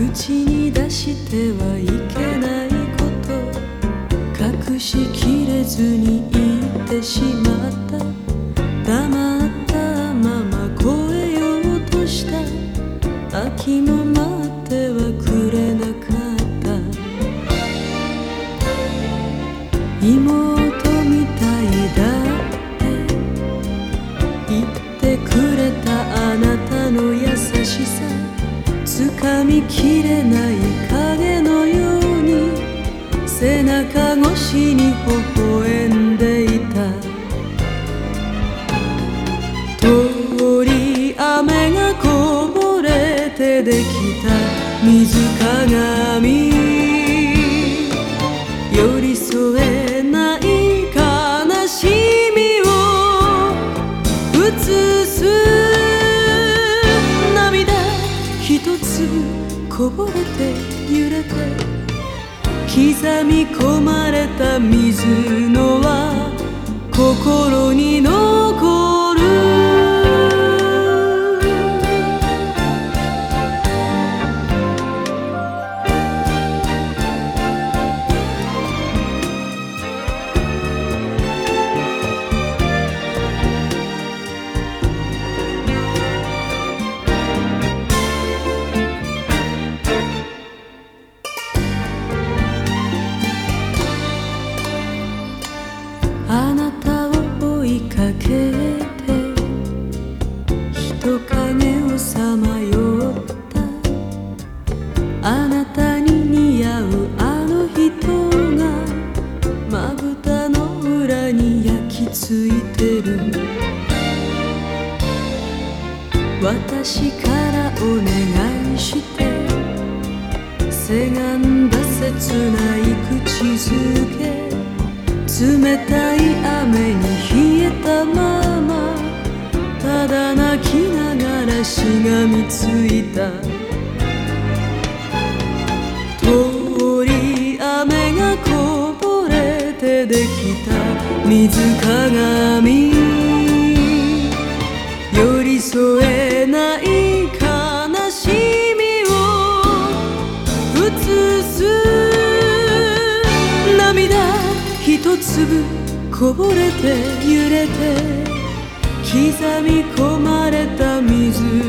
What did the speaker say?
口に出してはいけないこと。隠しきれずに言ってしまった。黙ったまま越えようとした。秋も掴みきれない影のように背中越しに微笑んでいた。通り雨がこぼれてできた水鏡こぼれて揺れて刻み込まれた水のは心にの私からお願いしてせがんだ切ない口づけ冷たい雨に冷えたままただ泣きながらしがみついた。水鏡。寄り添えない悲しみを。映す涙。一粒こぼれて揺れて。刻み込まれた水。